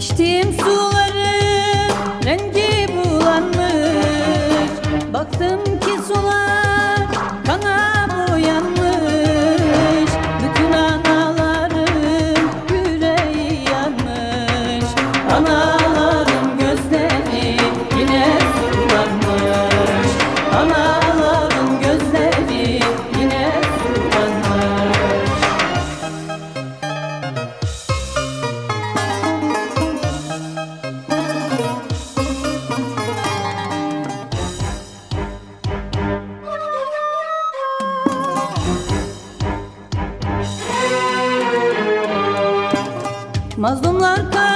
İçtiğim suları rengi bulanmış. Baktım ki sular Mazlumlar kar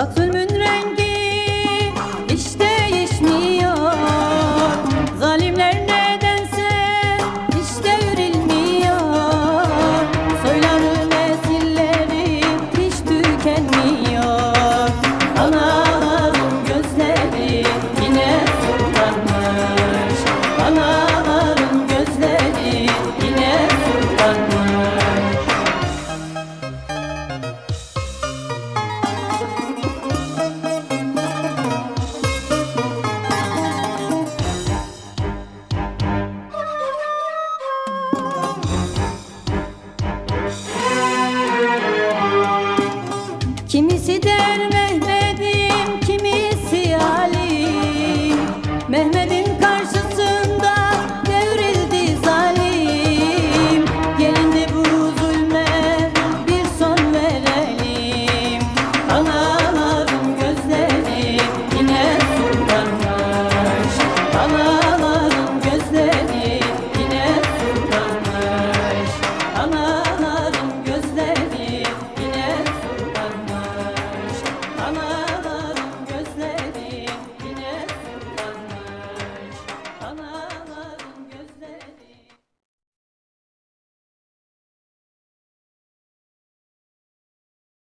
Batı